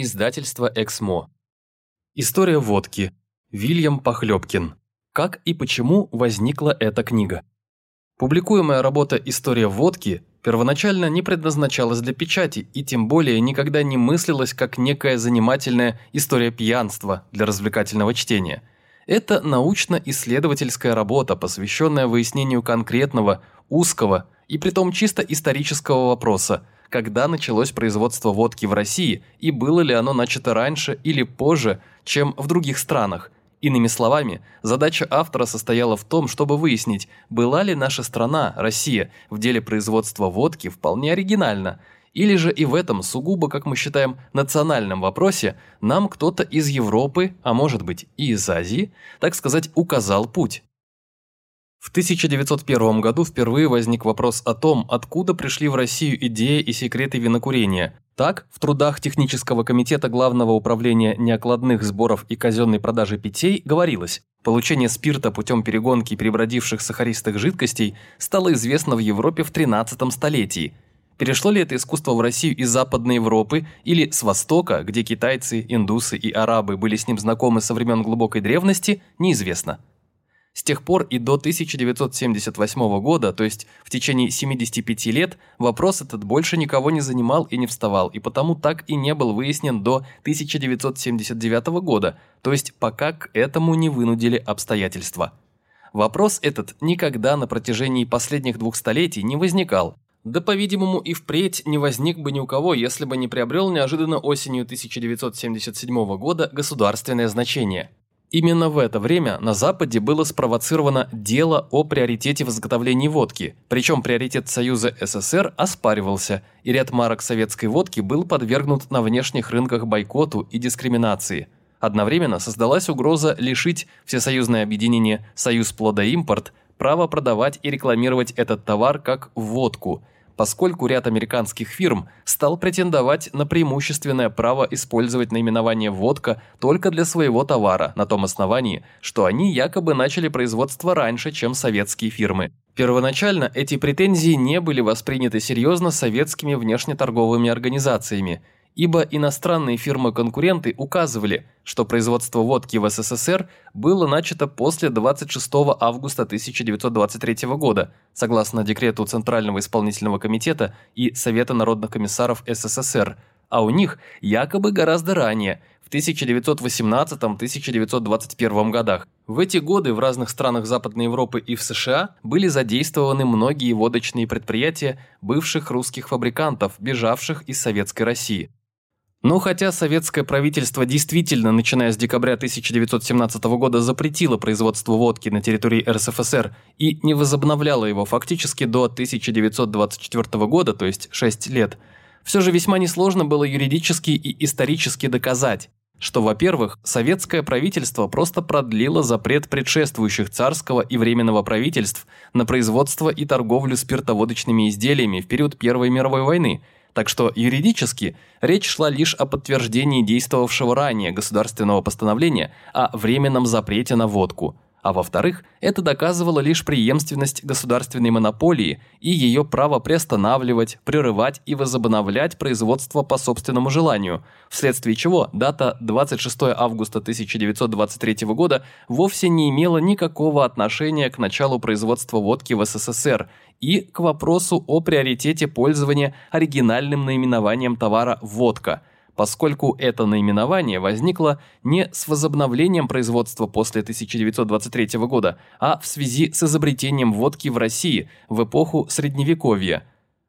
Издательство «Эксмо». История водки. Вильям Похлебкин. Как и почему возникла эта книга. Публикуемая работа «История водки» первоначально не предназначалась для печати и тем более никогда не мыслилась как некая занимательная история пьянства для развлекательного чтения. Это научно-исследовательская работа, посвященная выяснению конкретного, узкого и притом чисто исторического вопроса – когда началось производство водки в России и было ли оно начато раньше или позже, чем в других странах. Иными словами, задача автора состояла в том, чтобы выяснить, была ли наша страна, Россия, в деле производства водки вполне оригинальна, или же и в этом сугубо, как мы считаем, национальном вопросе нам кто-то из Европы, а может быть и из Азии, так сказать, указал путь. В 1901 году впервые возник вопрос о том, откуда пришли в Россию идеи и секреты винокурения. Так, в трудах Технического комитета Главного управления неокладных сборов и казенной продажи питей говорилось, получение спирта путем перегонки перебродивших сахаристых жидкостей стало известно в Европе в 13 столетии. Перешло ли это искусство в Россию из Западной Европы или с Востока, где китайцы, индусы и арабы были с ним знакомы со времен глубокой древности, неизвестно. С тех пор и до 1978 года, то есть в течение 75 лет, вопрос этот больше никого не занимал и не вставал, и потому так и не был выяснен до 1979 года, то есть пока к этому не вынудили обстоятельства. Вопрос этот никогда на протяжении последних двух столетий не возникал, да, по-видимому, и впредь не возник бы ни у кого, если бы не приобрел неожиданно осенью 1977 года государственное значение – Именно в это время на Западе было спровоцировано дело о приоритете в изготовлении водки, причем приоритет Союза СССР оспаривался, и ряд марок советской водки был подвергнут на внешних рынках бойкоту и дискриминации. Одновременно создалась угроза лишить Всесоюзное объединение «Союз плодоимпорт» права продавать и рекламировать этот товар как водку – поскольку ряд американских фирм стал претендовать на преимущественное право использовать наименование «водка» только для своего товара, на том основании, что они якобы начали производство раньше, чем советские фирмы. Первоначально эти претензии не были восприняты серьезно советскими внешнеторговыми организациями – ибо иностранные фирмы-конкуренты указывали, что производство водки в СССР было начато после 26 августа 1923 года, согласно декрету Центрального исполнительного комитета и Совета народных комиссаров СССР, а у них якобы гораздо ранее, в 1918-1921 годах. В эти годы в разных странах Западной Европы и в США были задействованы многие водочные предприятия бывших русских фабрикантов, бежавших из Советской России. Но хотя советское правительство действительно, начиная с декабря 1917 года, запретило производство водки на территории РСФСР и не возобновляло его фактически до 1924 года, то есть 6 лет, все же весьма несложно было юридически и исторически доказать, что, во-первых, советское правительство просто продлило запрет предшествующих царского и временного правительств на производство и торговлю спиртоводочными изделиями в период Первой мировой войны – так что юридически речь шла лишь о подтверждении действовавшего ранее государственного постановления о временном запрете на водку – а во-вторых, это доказывало лишь преемственность государственной монополии и ее право приостанавливать, прерывать и возобновлять производство по собственному желанию, вследствие чего дата 26 августа 1923 года вовсе не имела никакого отношения к началу производства водки в СССР и к вопросу о приоритете пользования оригинальным наименованием товара «водка», поскольку это наименование возникло не с возобновлением производства после 1923 года, а в связи с изобретением водки в России в эпоху Средневековья.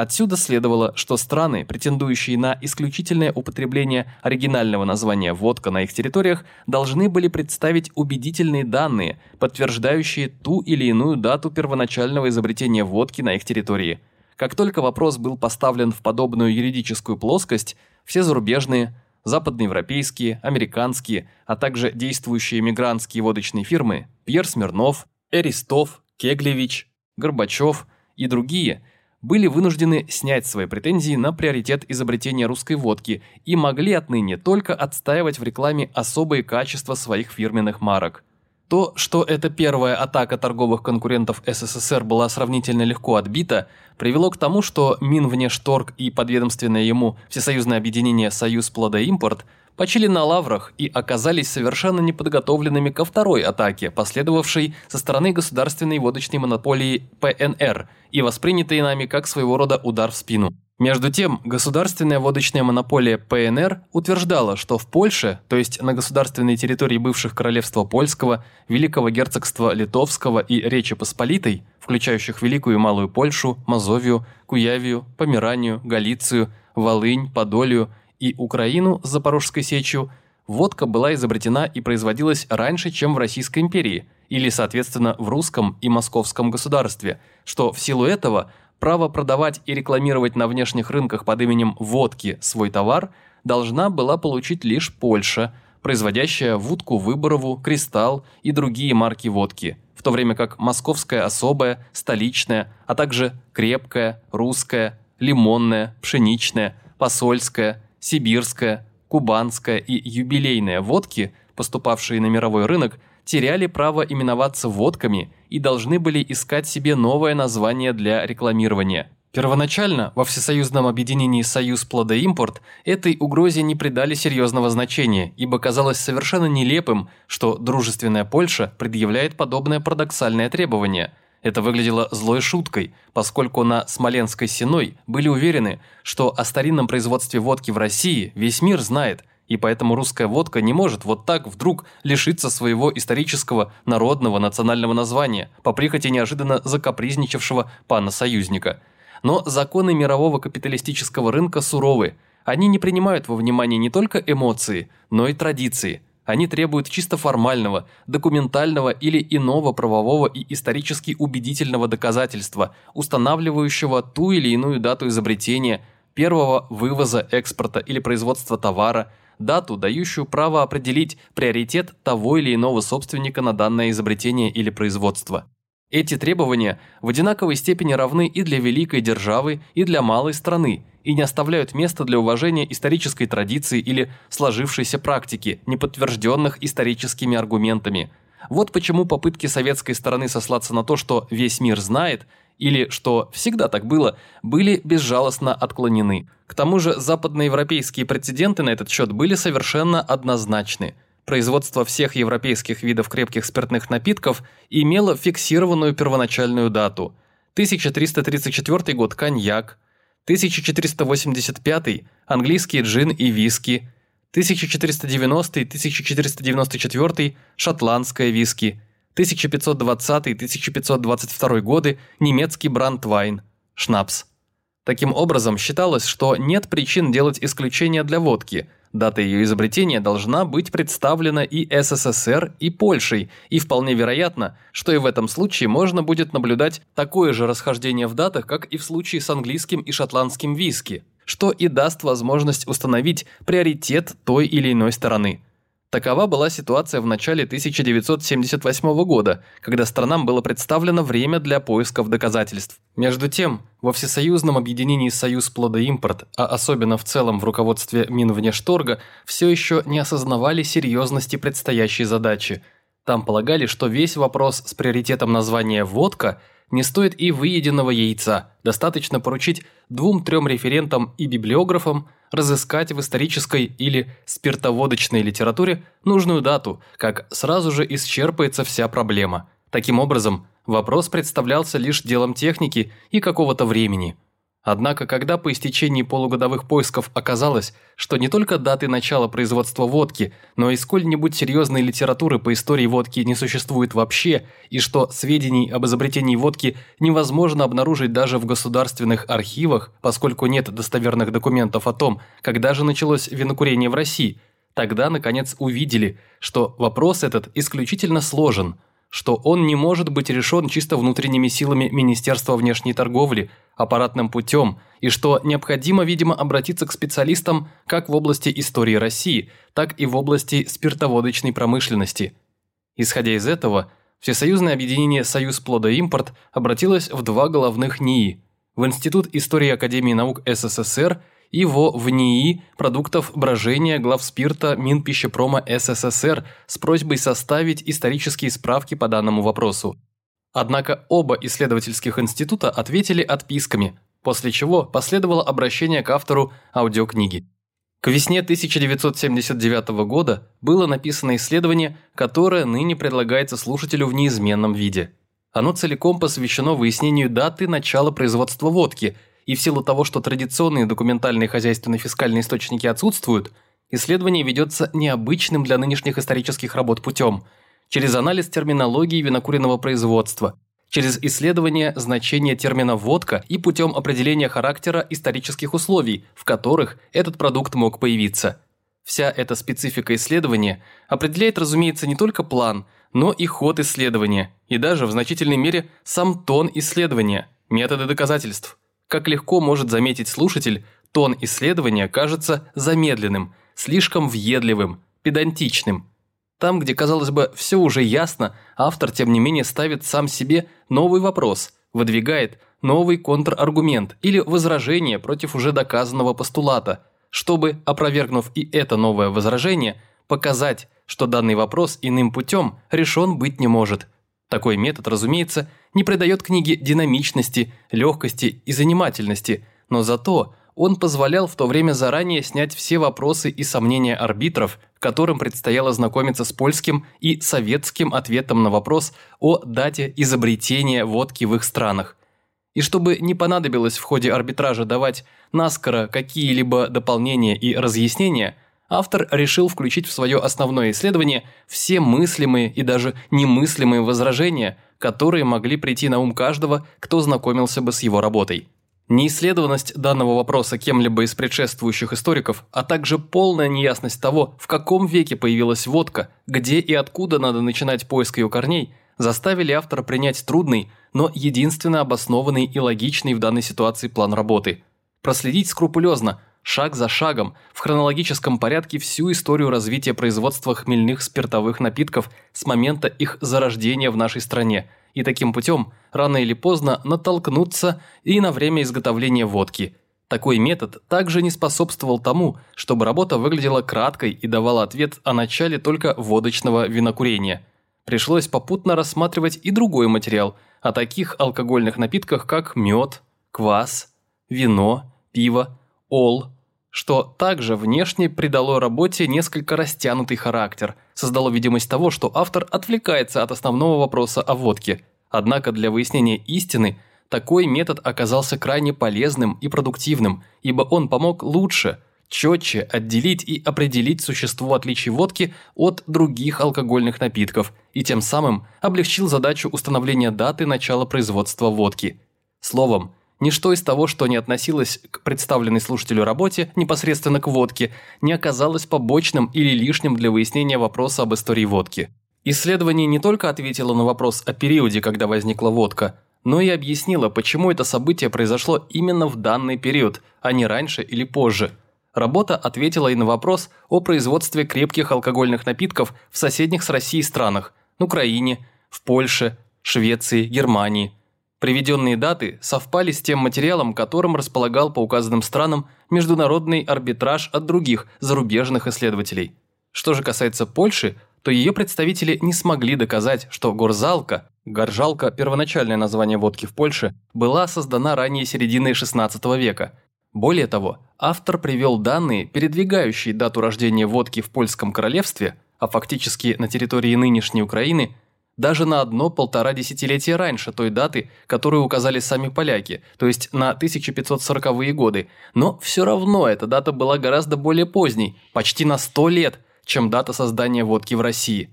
Отсюда следовало, что страны, претендующие на исключительное употребление оригинального названия «водка» на их территориях, должны были представить убедительные данные, подтверждающие ту или иную дату первоначального изобретения водки на их территории. Как только вопрос был поставлен в подобную юридическую плоскость, все зарубежные, западноевропейские, американские, а также действующие мигрантские водочные фирмы Пьер Смирнов, Эристов, Кеглевич, Горбачев и другие были вынуждены снять свои претензии на приоритет изобретения русской водки и могли отныне только отстаивать в рекламе особые качества своих фирменных марок. То, что эта первая атака торговых конкурентов СССР была сравнительно легко отбита, привело к тому, что Минвнешторг и подведомственное ему Всесоюзное объединение «Союз Плодоимпорт» почили на лаврах и оказались совершенно неподготовленными ко второй атаке, последовавшей со стороны государственной водочной монополии ПНР и воспринятой нами как своего рода удар в спину. Между тем, государственная водочная монополия ПНР утверждала, что в Польше, то есть на государственной территории бывших королевства Польского, Великого герцогства Литовского и Речи Посполитой, включающих Великую и Малую Польшу, Мазовию, Куявию, Померанию, Галицию, Волынь, Подолию и Украину с Запорожской сечью, водка была изобретена и производилась раньше, чем в Российской империи, или, соответственно, в русском и московском государстве, что в силу этого право продавать и рекламировать на внешних рынках под именем водки свой товар должна была получить лишь Польша, производящая водку Выборову, Кристалл и другие марки водки, в то время как московская особая, столичная, а также крепкая, русская, лимонная, пшеничная, посольская, сибирская, кубанская и юбилейная водки, поступавшие на мировой рынок, теряли право именоваться водками и должны были искать себе новое название для рекламирования. Первоначально во всесоюзном объединении «Союз Плодоимпорт» этой угрозе не придали серьезного значения, ибо казалось совершенно нелепым, что дружественная Польша предъявляет подобное парадоксальное требование – это выглядело злой шуткой, поскольку на Смоленской Сеной были уверены, что о старинном производстве водки в России весь мир знает, и поэтому русская водка не может вот так вдруг лишиться своего исторического народного национального названия по прихоти неожиданно закапризничавшего пана-союзника. Но законы мирового капиталистического рынка суровы, они не принимают во внимание не только эмоции, но и традиции – они требуют чисто формального, документального или иного правового и исторически убедительного доказательства, устанавливающего ту или иную дату изобретения, первого вывоза, экспорта или производства товара, дату, дающую право определить приоритет того или иного собственника на данное изобретение или производство. Эти требования в одинаковой степени равны и для великой державы, и для малой страны, и не оставляют места для уважения исторической традиции или сложившейся практики, не подтвержденных историческими аргументами. Вот почему попытки советской стороны сослаться на то, что весь мир знает, или что всегда так было, были безжалостно отклонены. К тому же западноевропейские прецеденты на этот счет были совершенно однозначны. Производство всех европейских видов крепких спиртных напитков имело фиксированную первоначальную дату. 1334 год – коньяк, 1485 – английский джин и виски, 1490-1494 – шотландская виски, 1520-1522 годы – немецкий брандвайн, шнапс. Таким образом, считалось, что нет причин делать исключения для водки – Дата ее изобретения должна быть представлена и СССР, и Польшей, и вполне вероятно, что и в этом случае можно будет наблюдать такое же расхождение в датах, как и в случае с английским и шотландским виски, что и даст возможность установить приоритет той или иной стороны. Такова была ситуация в начале 1978 года, когда странам было представлено время для поисков доказательств. Между тем, во всесоюзном объединении «Союз плодоимпорт», а особенно в целом в руководстве Минвнешторга, все еще не осознавали серьезности предстоящей задачи. Там полагали, что весь вопрос с приоритетом названия «водка» не стоит и выеденного яйца, достаточно поручить двум-трем референтам и библиографам – разыскать в исторической или спиртоводочной литературе нужную дату, как сразу же исчерпается вся проблема. Таким образом, вопрос представлялся лишь делом техники и какого-то времени – Однако, когда по истечении полугодовых поисков оказалось, что не только даты начала производства водки, но и сколь-нибудь серьезной литературы по истории водки не существует вообще, и что сведений об изобретении водки невозможно обнаружить даже в государственных архивах, поскольку нет достоверных документов о том, когда же началось винокурение в России, тогда, наконец, увидели, что вопрос этот исключительно сложен – что он не может быть решен чисто внутренними силами Министерства внешней торговли, аппаратным путем, и что необходимо, видимо, обратиться к специалистам как в области истории России, так и в области спиртоводочной промышленности. Исходя из этого, Всесоюзное объединение «Союз плодоимпорт» обратилось в два головных НИИ – в Институт истории Академии наук СССР и во ВНИИ продуктов брожения главспирта Минпищепрома СССР с просьбой составить исторические справки по данному вопросу. Однако оба исследовательских института ответили отписками, после чего последовало обращение к автору аудиокниги. К весне 1979 года было написано исследование, которое ныне предлагается слушателю в неизменном виде. Оно целиком посвящено выяснению даты начала производства водки, и в силу того, что традиционные документальные хозяйственно-фискальные источники отсутствуют, исследование ведется необычным для нынешних исторических работ путем – через анализ терминологии винокуренного производства, через исследование значения термина «водка» и путем определения характера исторических условий, в которых этот продукт мог появиться. Вся эта специфика исследования определяет, разумеется, не только план, но и ход исследования, и даже в значительной мере сам тон исследования, методы доказательств. Как легко может заметить слушатель, тон исследования кажется замедленным, слишком въедливым, педантичным – там, где, казалось бы, все уже ясно, автор, тем не менее, ставит сам себе новый вопрос, выдвигает новый контраргумент или возражение против уже доказанного постулата, чтобы, опровергнув и это новое возражение, показать, что данный вопрос иным путем решен быть не может. Такой метод, разумеется, не придает книге динамичности, легкости и занимательности, но зато он позволял в то время заранее снять все вопросы и сомнения арбитров, которым предстояло знакомиться с польским и советским ответом на вопрос о дате изобретения водки в их странах. И чтобы не понадобилось в ходе арбитража давать наскоро какие-либо дополнения и разъяснения, автор решил включить в свое основное исследование все мыслимые и даже немыслимые возражения, которые могли прийти на ум каждого, кто знакомился бы с его работой. Неисследованность данного вопроса кем-либо из предшествующих историков, а также полная неясность того, в каком веке появилась водка, где и откуда надо начинать поиск ее корней, заставили автора принять трудный, но единственно обоснованный и логичный в данной ситуации план работы. Проследить скрупулезно, шаг за шагом, в хронологическом порядке всю историю развития производства хмельных спиртовых напитков с момента их зарождения в нашей стране – и таким путем рано или поздно натолкнуться и на время изготовления водки. Такой метод также не способствовал тому, чтобы работа выглядела краткой и давала ответ о начале только водочного винокурения. Пришлось попутно рассматривать и другой материал о таких алкогольных напитках, как мед, квас, вино, пиво, ол, что также внешне придало работе несколько растянутый характер, создало видимость того, что автор отвлекается от основного вопроса о водке. Однако для выяснения истины такой метод оказался крайне полезным и продуктивным, ибо он помог лучше, четче отделить и определить существо отличий водки от других алкогольных напитков и тем самым облегчил задачу установления даты начала производства водки. Словом, Ничто из того, что не относилось к представленной слушателю работе, непосредственно к водке, не оказалось побочным или лишним для выяснения вопроса об истории водки. Исследование не только ответило на вопрос о периоде, когда возникла водка, но и объяснило, почему это событие произошло именно в данный период, а не раньше или позже. Работа ответила и на вопрос о производстве крепких алкогольных напитков в соседних с Россией странах – на Украине, в Польше, Швеции, Германии – Приведенные даты совпали с тем материалом, которым располагал по указанным странам международный арбитраж от других зарубежных исследователей. Что же касается Польши, то ее представители не смогли доказать, что горзалка, горжалка – первоначальное название водки в Польше, была создана ранее середины XVI века. Более того, автор привел данные, передвигающие дату рождения водки в Польском королевстве, а фактически на территории нынешней Украины – даже на одно-полтора десятилетия раньше той даты, которую указали сами поляки, то есть на 1540-е годы, но все равно эта дата была гораздо более поздней, почти на 100 лет, чем дата создания водки в России.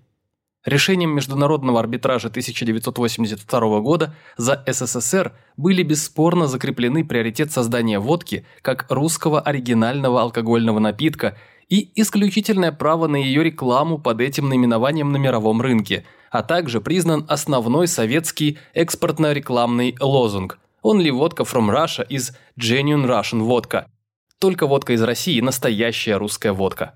Решением Международного арбитража 1982 года за СССР были бесспорно закреплены приоритет создания водки как русского оригинального алкогольного напитка и исключительное право на ее рекламу под этим наименованием на мировом рынке – а также признан основной советский экспортно-рекламный лозунг «Only vodka from Russia is genuine Russian vodka». Только водка из России – настоящая русская водка.